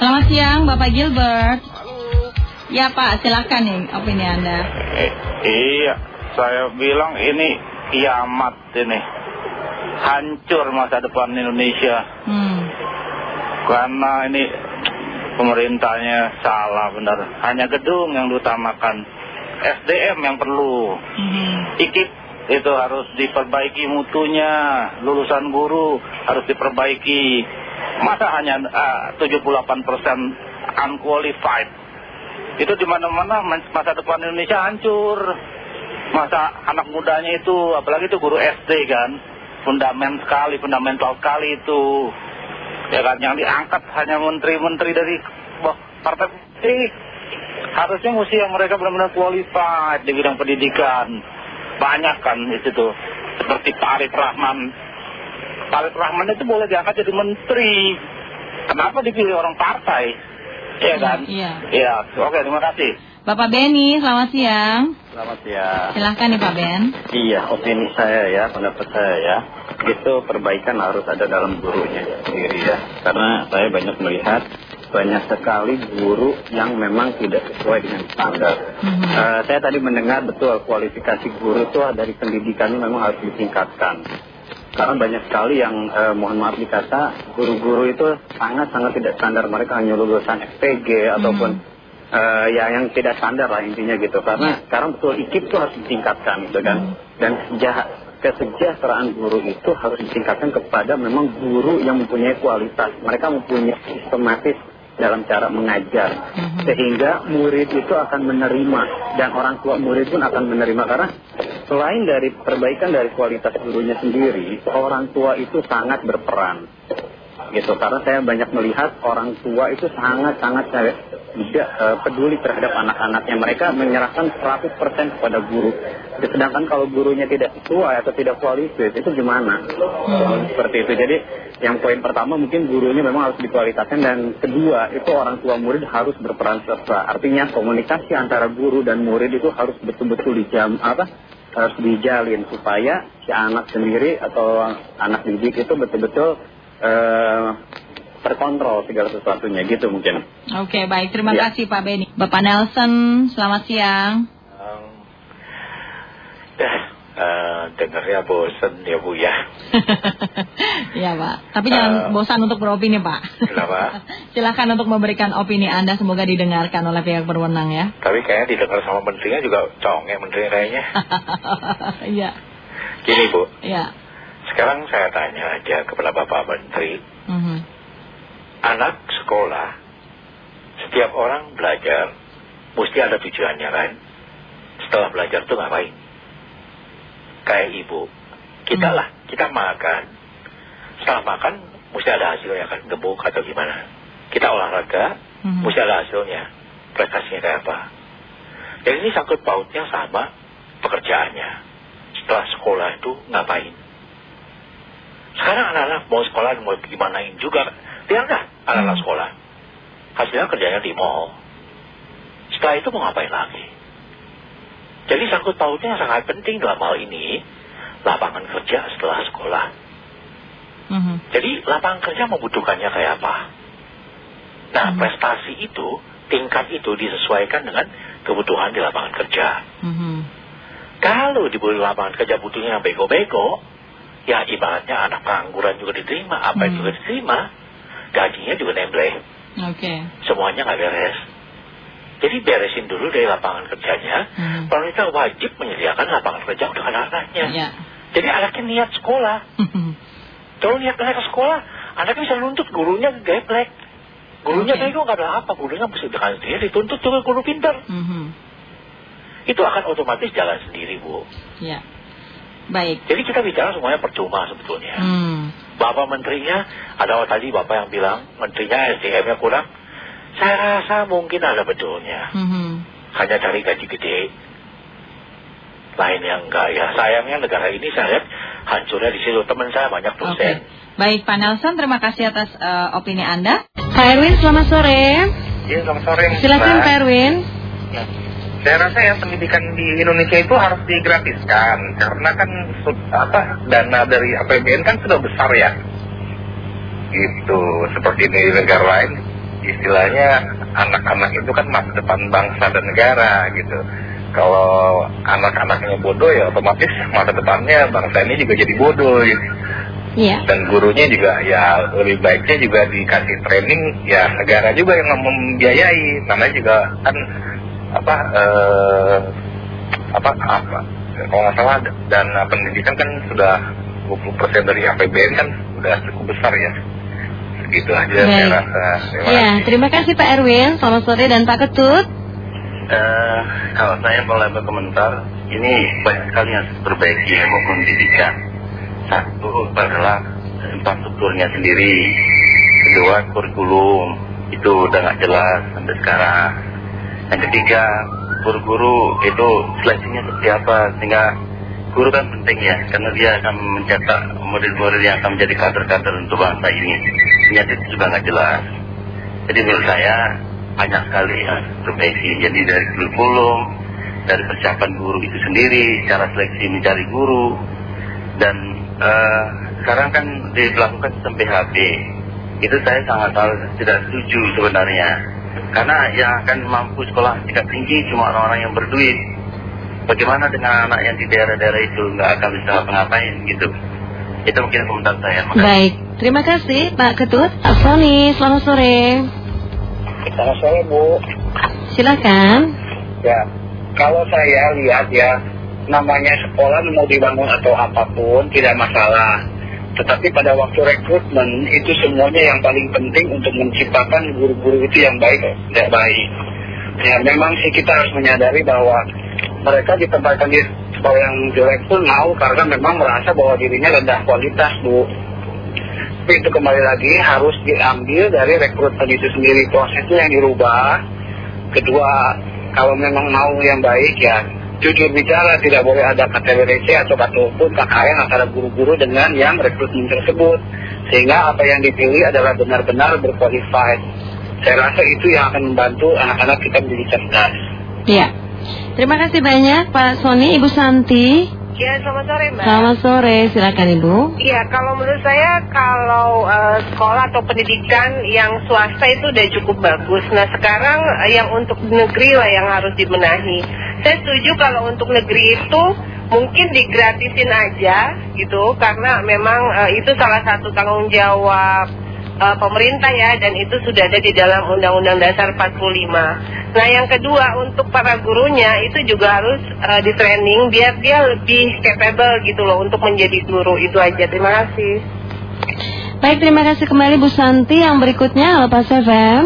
Selamat siang, Bapak Gilbert. Halo. Ya Pak, silakan nih opini Anda. Eh, iya, saya bilang ini kiamat ini. Hancur masa depan Indonesia. Hmm. Karena ini pemerintahnya salah benar. Hanya gedung yang diutamakan. SDM yang perlu. Mhm. IKIP itu harus diperbaiki mutunya. Lulusan guru harus diperbaiki. Masa hanya ah, 78% unqualified. Itu di mana-mana masa depan Indonesia hancur. Masa anak mudanya itu, apalagi itu guru SD kan, fundament sekali, fundamental sekali itu. Ya kan, yang diangkat hanya menteri-menteri dari partai politik. Harusnya mesti mereka benar-benar qualified di bidang pendidikan. Banyak kan di situ. Seperti Pak Arif Rahman. Pak Arif Rahman itu boleh diangkat jadi menteri. Kenapa dipilih orang partai? Iya kan? Iya. Iya, oke terima kasih. Bapak Benny, selamat siang. Selamat siang. Silahkan nih Pak Ben. Iya, opini saya ya, pendapat saya ya, itu perbaikan harus ada dalam gurunya sendiri ya. Karena saya banyak melihat banyak sekali guru yang memang tidak sesuai dengan standar. Mhm. Eh, saya tadi mendengar betul kualifikasi guru itu dari pendidikannya memang harus ditingkatkan. Karena banyak sekali yang eh, mohon maaf dikata guru-guru itu sangat-sangat tidak standar. Mereka hanya lulusan FPG ataupun eh, ya yang tidak standar lah intinya gitu. Karena sekarang betul IKIP itu harus ditingkatkan gitu kan. Dan seja- kesejahteraan guru itu harus ditingkatkan kepada memang guru yang mempunyai kualitas. Mereka mempunyai sistematis dalam cara mengajar Mhm. sehingga murid itu akan menerima dan orang tua murid pun akan menerima karena selain dari perbaikan dari kualitas gurunya sendiri orang tua itu sangat berperan. Gitu karena saya banyak melihat orang tua itu sangat-sangat tidak eh, peduli terhadap anak-anaknya. Mereka menyerahkan 100% kepada guru. Sedangkan kalau gurunya tidak sesuai atau tidak kualitas itu gimana? Seperti itu. Jadi yang poin pertama mungkin gurunya memang harus dikualitaskan. Dan kedua itu orang tua murid harus berperan serta. Artinya komunikasi antara guru dan murid itu harus betul-betul dijam apa harus dijalin supaya si anak sendiri atau anak didik itu betul-betul eh, terkontrol segala sesuatunya gitu mungkin. Oke, baik. Terima Ya. kasih Pak Benny. Bapak Nelson, selamat siang. Ya, eh, dengarnya bosen ya Bu ya. Iya Pak. Tapi jangan Eh. bosan untuk beropini Pak. Kenapa? Silakan untuk memberikan opini Anda. Semoga didengarkan oleh pihak berwenang ya. Tapi kayaknya didengar sama menterinya juga conge menterinya kayaknya. Iya. Gini Bu, Iya. sekarang saya tanya aja kepada Bapak Menteri, Mhm. anak sekolah, setiap orang belajar, mesti ada tujuannya kan? Setelah belajar tuh ngapain? Kayak ibu, kita Hmm. lah, kita makan. Setelah makan, mesti ada hasilnya kan, gemuk atau gimana. Kita olahraga, Mhm. mesti ada hasilnya. Prestasinya kayak apa. Jadi ini sangkut pautnya sama pekerjaannya. Setelah sekolah itu ngapain? Sekarang anak-anak mau sekolah mau gimanain juga. Biarlah anak-anak Hmm. sekolah. Hasilnya kerjanya di mall. Setelah itu mau ngapain lagi? Jadi sangkut pautnya sangat penting dalam hal ini. Lapangan kerja setelah sekolah. Mhm. Jadi lapangan kerja membutuhkannya kayak apa? Nah Hmm. prestasi itu, tingkat itu disesuaikan dengan kebutuhan di lapangan kerja. Mhm. Kalau di lapangan kerja butuhnya yang bego-bego, ya ibaratnya anak pengangguran juga diterima, apa Hmm. juga diterima, gajinya juga nembleh, Oke. semuanya nggak beres. Jadi beresin dulu dari lapangan kerjanya, Mhm. pemerintah wajib menyediakan lapangan kerja untuk anak-anaknya. Ya. Jadi anaknya niat sekolah, kalau niat anak ke sekolah, anaknya bisa nuntut gurunya geblek. Gurunya Oke. bego nggak ada apa, gurunya mesti dengan sendiri dituntut juga guru pintar. Mhm. Itu akan otomatis jalan sendiri, Bu. Ya. Baik. Jadi kita bicara semuanya percuma sebetulnya. Hmm. Bapak menterinya, ada tadi Bapak yang bilang menterinya SDM-nya kurang. Saya rasa mungkin ada betulnya. Mhm. Hanya cari gaji gede. Lain yang enggak ya. Sayangnya negara ini saya lihat hancurnya di situ. Teman saya banyak dosen. Baik Pak Nelson, terima kasih atas eh, opini Anda. Pak Erwin, selamat sore. Iya, selamat sore. Silakan. Pak Erwin. Saya rasa ya pendidikan di Indonesia itu harus digratiskan karena kan apa dana dari APBN kan sudah besar ya. Gitu. Seperti di negara lain istilahnya anak-anak itu kan masa depan bangsa dan negara gitu. Kalau anak-anaknya bodoh ya otomatis masa depannya bangsa ini juga jadi bodoh gitu. Iya. Dan gurunya juga ya lebih baiknya juga dikasih training ya negara juga yang membiayai. Namanya juga kan apa eh, apa apa kalau nggak salah dana pendidikan kan sudah 20% dari APBN kan sudah cukup besar ya. Segitu aja saya Baik. rasa. Terima Iya, kasih. terima kasih Pak Erwin. Selamat sore dan Pak Ketut. Eh, kalau saya boleh berkomentar, ini banyak sekali yang diperbaiki ya, maupun pendidikan. Satu adalah infrastrukturnya sendiri. Kedua, kurikulum. Itu udah nggak jelas sampai sekarang. Yang ketiga, guru-guru itu seleksinya seperti apa. Sehingga guru kan penting ya, karena dia akan mencetak model-model yang akan menjadi kader-kader untuk bangsa ini. Ternyata itu juga nggak jelas. Jadi menurut saya banyak sekali harus diperbaiki. Jadi dari kurikulum, dari persiapan guru itu sendiri, cara seleksi mencari guru, dan eh, sekarang kan dilakukan sistem PHB. Itu saya sangat tidak setuju sebenarnya. Karena yang akan mampu sekolah tingkat tinggi cuma orang-orang yang berduit. Bagaimana dengan anak yang di daerah-daerah itu nggak akan bisa ngapain gitu. Itu mungkin komentar saya. Makasih. Baik, terima kasih Pak Ketut. Pak Sony, selamat sore. Selamat sore Bu. Silakan. Ya, kalau saya lihat ya, namanya sekolah mau dibangun atau apa pun tidak masalah. Tetapi pada waktu rekrutmen itu semuanya yang paling penting untuk menciptakan guru-guru itu yang baik tidak baik. Ya memang sih kita harus menyadari bahwa mereka ditempatkan di sekolah yang jelek pun mau karena memang merasa bahwa dirinya rendah kualitas bu. Tapi itu kembali lagi harus diambil dari rekrutmen itu sendiri. Prosesnya yang dirubah. Kedua kalau memang mau yang baik ya jujur bicara tidak boleh ada KTWDC atau ataupun KKN antara guru-guru dengan yang rekrutmen tersebut. Sehingga apa yang dipilih adalah benar-benar berqualified saya rasa itu yang akan membantu anak-anak kita menjadi cerdas. Iya. Terima kasih banyak Pak Sony, Ibu Santi. Ya, selamat sore Mbak. Selamat sore, silakan Ibu. Iya, kalau menurut saya kalau eh, sekolah atau pendidikan yang swasta itu udah cukup bagus. Nah sekarang eh, yang untuk negeri lah yang harus dibenahi. Saya setuju kalau untuk negeri itu mungkin digratisin aja gitu, karena memang eh, itu salah satu tanggung jawab eh, pemerintah ya, dan itu sudah ada di dalam Undang-Undang Dasar 45. Nah yang kedua untuk para gurunya itu juga harus eh, di training biar dia lebih capable gitu loh untuk menjadi guru itu aja. Terima kasih. Baik, terima kasih kembali Bu Santi. Yang berikutnya, halo Pak FM.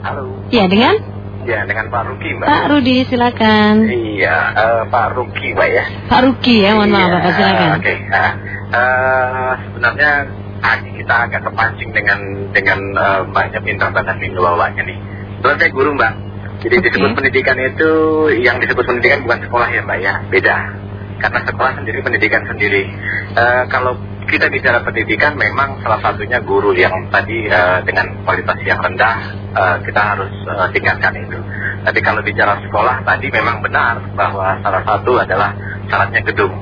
halo Ya, dengan ya dengan Pak Ruki Mbak Pak Rudi, silakan. iya eh, Pak Ruki Mbak ya Pak Ruki ya, mohon maaf Iya, Bapak, silakan. Oke, nah, eh, sebenarnya tadi kita agak terpancing dengan dengan eh, banyak minggu bawahnya nih. Kebetulan saya guru mbak, jadi disebut pendidikan itu yang disebut pendidikan bukan sekolah ya mbak ya, beda. Karena sekolah sendiri pendidikan sendiri. Eh, kalau kita bicara pendidikan memang salah satunya guru yang tadi eh, dengan kualitas yang rendah eh, kita harus eh, tingkatkan itu. Tapi kalau bicara sekolah tadi memang benar bahwa salah satu adalah syaratnya gedung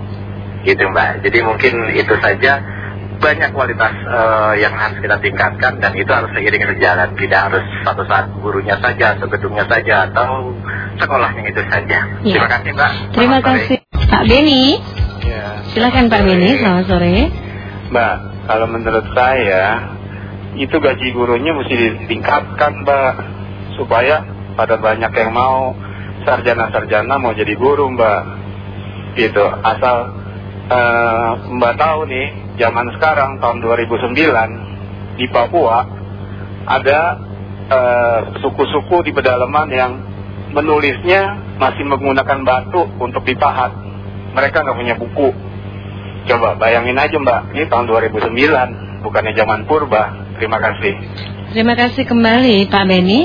gitu mbak. Jadi mungkin itu saja banyak kualitas eh, yang harus kita tingkatkan dan itu harus seiring berjalan. Tidak harus satu saat gurunya saja atau gedungnya saja atau sekolahnya itu saja. Iya. Terima kasih mbak. Terima Selamat sore. kasih. Pak Beni, Ya, silakan Pak Beni, selamat sore. Mbak, kalau menurut saya itu gaji gurunya mesti ditingkatkan, Mbak, supaya pada banyak yang mau sarjana-sarjana mau jadi guru, Mbak. Gitu. Asal eh, Mbak tahu nih, zaman sekarang tahun 2009 di Papua ada eh, suku-suku di pedalaman yang menulisnya masih menggunakan batu untuk dipahat. Mereka nggak punya buku. Coba bayangin aja mbak, ini tahun 2009, bukannya zaman purba. Terima kasih. Terima kasih kembali Pak Beni.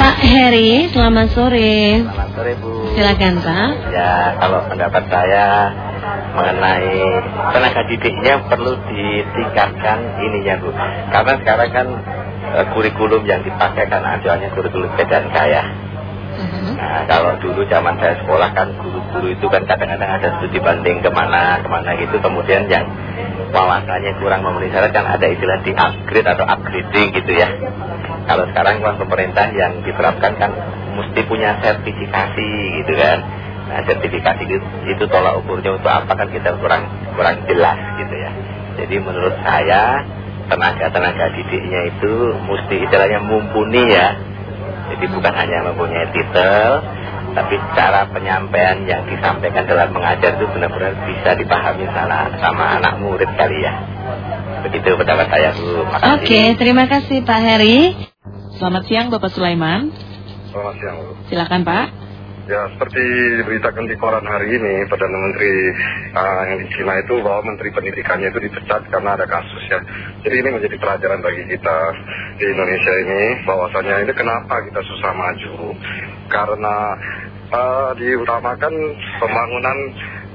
Pak Heri, selamat sore. Selamat sore Bu. Silakan Pak. Ya kalau pendapat saya mengenai tenaga didiknya perlu ditingkatkan ininya Bu. Karena sekarang kan eh, kurikulum yang dipakai kan acuannya kurikulum dan kaya. Nah kalau dulu zaman saya sekolah kan guru-guru itu kan kadang-kadang ada studi banding ke mana ke mana gitu kemudian yang wawasannya kurang memenuhi syarat kan ada istilah di upgrade atau upgrading gitu ya. Kalau sekarang kan pemerintah yang diterapkan kan mesti punya sertifikasi gitu kan. Nah sertifikasi itu, itu tolak ukurnya untuk apa kan kita kurang kurang jelas gitu ya. Jadi menurut saya tenaga-tenaga didiknya itu mesti istilahnya mumpuni ya. Jadi bukan hanya mempunyai titel, tapi cara penyampaian yang disampaikan dalam mengajar itu benar-benar bisa dipahami sama, sama anak murid kali ya. Begitu pendapat saya Bu. Oke, terima kasih Pak Heri. Selamat siang Bapak Sulaiman. Selamat siang Bu. Silakan Pak. Ya seperti diberitakan di koran hari ini Perdana Menteri uh, yang di Cina itu bahwa Menteri Pendidikannya itu dipecat karena ada kasus ya Jadi ini menjadi pelajaran bagi kita di Indonesia ini bahwasanya ini kenapa kita susah maju Karena uh, diutamakan pembangunan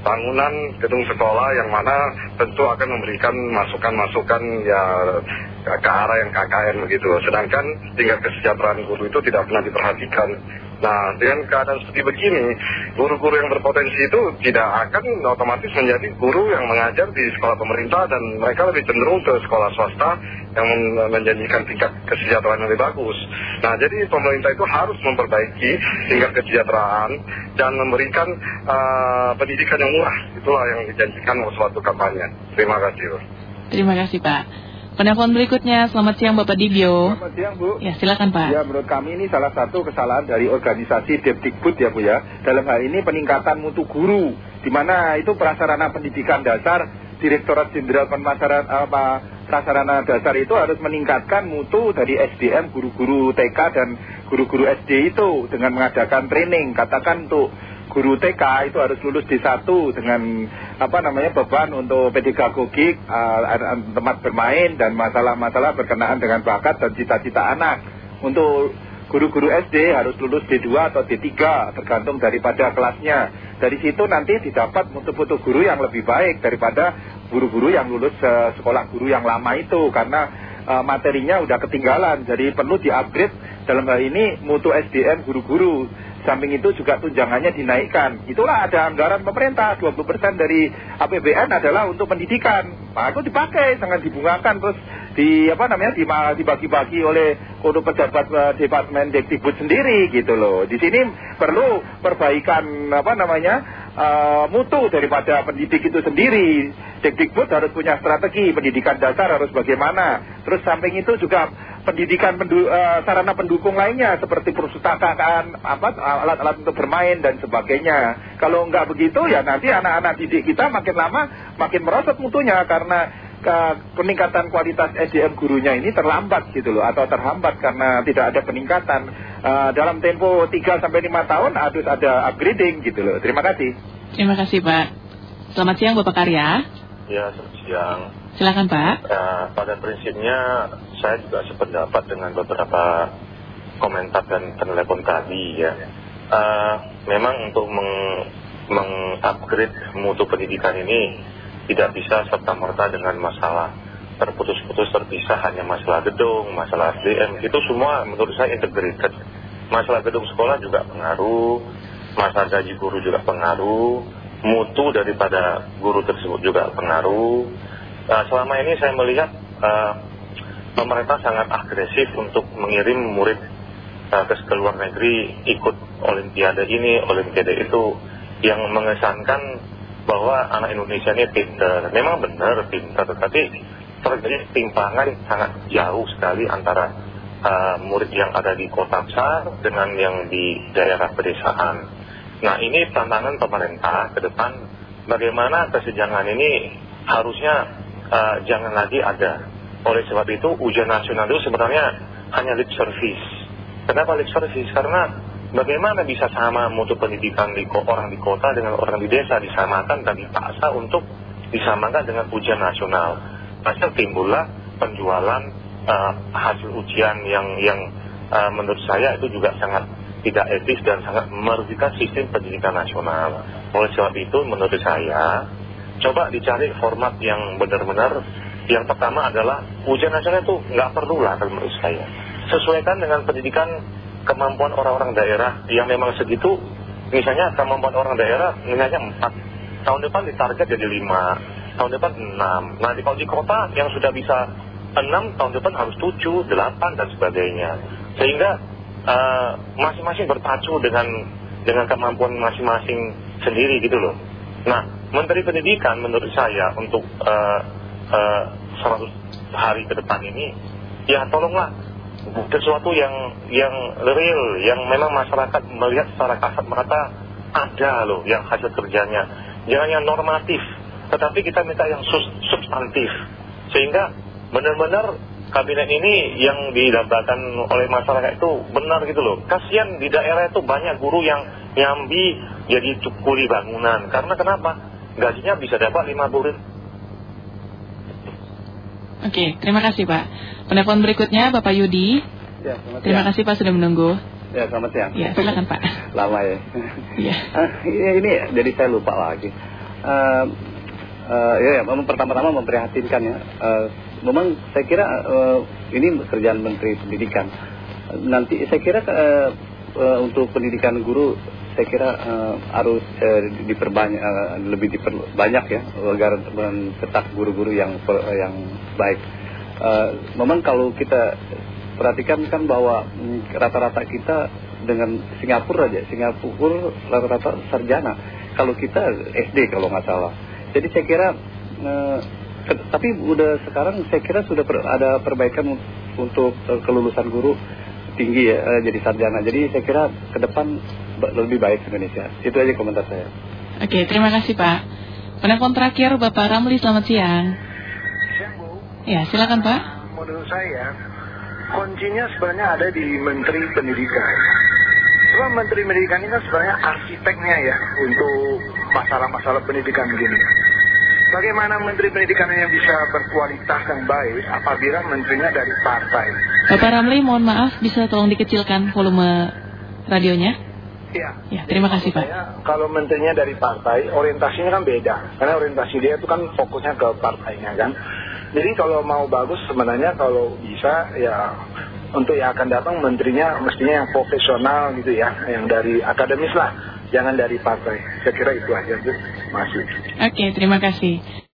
bangunan gedung sekolah yang mana tentu akan memberikan masukan-masukan ya ke arah yang KKN begitu. Sedangkan tingkat kesejahteraan guru itu tidak pernah diperhatikan. Nah, dengan keadaan seperti begini, guru-guru yang berpotensi itu tidak akan otomatis menjadi guru yang mengajar di sekolah pemerintah dan mereka lebih cenderung ke sekolah swasta yang menjanjikan tingkat kesejahteraan yang lebih bagus. Nah, jadi pemerintah itu harus memperbaiki tingkat kesejahteraan dan memberikan uh, pendidikan yang murah. Itulah yang dijanjikan suatu kampanye. Terima kasih. Terima kasih Pak. Penelpon berikutnya, selamat siang Bapak Dibio. Selamat siang Bu. Ya silakan Pak. Ya menurut kami ini salah satu kesalahan dari organisasi Depdikbud ya Bu ya. Dalam hal ini peningkatan mutu guru, di mana itu prasarana pendidikan dasar, Direktorat Jenderal Pemasaran apa prasarana dasar itu harus meningkatkan mutu dari SDM guru-guru TK dan guru-guru SD itu dengan mengadakan training. Katakan untuk guru TK itu harus lulus D1 dengan apa namanya beban untuk pedagogik, uh, tempat bermain dan masalah-masalah berkenaan dengan bakat dan cita-cita anak. Untuk guru-guru SD harus lulus D2 atau D3 tergantung daripada kelasnya. Dari situ nanti didapat mutu-mutu guru yang lebih baik daripada guru-guru yang lulus uh, sekolah guru yang lama itu karena uh, materinya udah ketinggalan. Jadi perlu di-upgrade dalam hal ini mutu SDM guru-guru samping itu juga tunjangannya dinaikkan. Itulah ada anggaran pemerintah 20% dari APBN adalah untuk pendidikan. Nah, itu dipakai, sangat dibungakan terus di apa namanya dibagi-bagi oleh untuk pejabat uh, departemen Dekdikbud sendiri gitu loh. Di sini perlu perbaikan apa namanya uh, mutu daripada pendidik itu sendiri. Dekdikbud harus punya strategi pendidikan dasar harus bagaimana. Terus samping itu juga pendidikan pendu, uh, sarana pendukung lainnya seperti perpustakaan, apa alat-alat untuk bermain dan sebagainya. Kalau nggak begitu ya nanti anak-anak didik kita makin lama makin merosot mutunya karena ke peningkatan kualitas SDM gurunya ini terlambat gitu loh atau terhambat karena tidak ada peningkatan uh, dalam tempo 3 sampai 5 tahun harus ada upgrading gitu loh. Terima kasih. Terima kasih Pak. Selamat siang Bapak Karya. Ya, selamat siang. Silakan Pak. Uh, pada prinsipnya saya juga sependapat dengan beberapa komentar dan telepon tadi ya. Uh, memang untuk mengupgrade meng mutu pendidikan ini tidak bisa serta-merta dengan masalah terputus-putus terpisah hanya masalah gedung, masalah SDM, itu semua menurut saya integrated. Masalah gedung sekolah juga pengaruh, masalah gaji guru juga pengaruh, mutu daripada guru tersebut juga pengaruh, Nah, selama ini saya melihat uh, pemerintah sangat agresif untuk mengirim murid uh, ke luar negeri ikut olimpiade ini, olimpiade itu yang mengesankan bahwa anak Indonesia ini pintar. Memang benar pintar, tetapi terjadi timpangan sangat jauh sekali antara uh, murid yang ada di kota besar dengan yang di daerah pedesaan. Nah ini tantangan pemerintah ke depan bagaimana kesenjangan ini harusnya uh, jangan lagi ada. Oleh sebab itu ujian nasional itu sebenarnya hanya lip service. Kenapa lip service? Karena bagaimana bisa sama mutu pendidikan di, orang di kota dengan orang di desa disamakan dan dipaksa untuk disamakan dengan ujian nasional. Pasti timbullah penjualan uh, hasil ujian yang yang uh, menurut saya itu juga sangat tidak etis dan sangat merugikan sistem pendidikan nasional. Oleh sebab itu menurut saya coba dicari format yang benar-benar yang pertama adalah ujian nasional itu nggak perlu lah kalau menurut saya sesuaikan dengan pendidikan kemampuan orang-orang daerah yang memang segitu misalnya kemampuan orang daerah nilainya 4 tahun depan ditarget jadi 5 tahun depan 6. Nah, di kalau di kota yang sudah bisa 6, tahun depan harus 7, 8, dan sebagainya. Sehingga eh, masing-masing berpacu dengan dengan kemampuan masing-masing sendiri gitu loh. Nah, Menteri Pendidikan menurut saya untuk uh, uh, 100 hari ke depan ini, ya tolonglah sesuatu yang yang real, yang memang masyarakat melihat secara kasat mata ada loh yang hasil kerjanya. Jangan yang normatif, tetapi kita minta yang substantif. Sehingga benar-benar kabinet ini yang didambakan oleh masyarakat itu benar gitu loh. Kasihan di daerah itu banyak guru yang nyambi jadi kuli bangunan. Karena kenapa? Gajinya bisa dapat 50 Oke, terima kasih Pak. Penelpon berikutnya Bapak Yudi. Ya, terima kasih Pak sudah menunggu. Ya, selamat siang. Ya, silakan Pak. Lama ya. Iya. ini, ini jadi saya lupa lagi. Uh, uh, ya, ya, pertama-tama memprihatinkan ya. Uh, memang saya kira uh, ini kerjaan Menteri Pendidikan. Nanti saya kira uh, uh, untuk pendidikan guru saya kira uh, harus uh, diperbanyak uh, lebih diperbanyak ya agar mencetak guru-guru yang yang baik. Uh, memang kalau kita perhatikan kan bahwa rata-rata kita dengan Singapura aja, Singapura rata-rata sarjana. Kalau kita SD kalau nggak salah. Jadi saya kira uh, tapi udah sekarang saya kira sudah per, ada perbaikan untuk uh, kelulusan guru tinggi ya uh, jadi sarjana. Jadi saya kira ke depan lebih baik Indonesia. Itu aja komentar saya. Oke, terima kasih Pak. Penelpon terakhir Bapak Ramli, selamat siang. Siang Bu. Ya, silakan Pak. Menurut saya kuncinya sebenarnya ada di Menteri Pendidikan. Sebab Menteri Pendidikan ini kan sebenarnya arsiteknya ya untuk masalah-masalah pendidikan begini. Bagaimana Menteri Pendidikan yang bisa berkualitas yang baik apabila menterinya dari partai? Bapak Ramli, mohon maaf, bisa tolong dikecilkan volume radionya? Ya. Ya, terima kasih Pak. Saya, kalau menterinya dari partai, orientasinya kan beda. Karena orientasi dia itu kan fokusnya ke partainya kan. Jadi kalau mau bagus sebenarnya kalau bisa ya untuk yang akan datang menterinya mestinya yang profesional gitu ya, yang dari akademis lah jangan dari partai. Saya kira itu aja. Masih. Oke, terima kasih.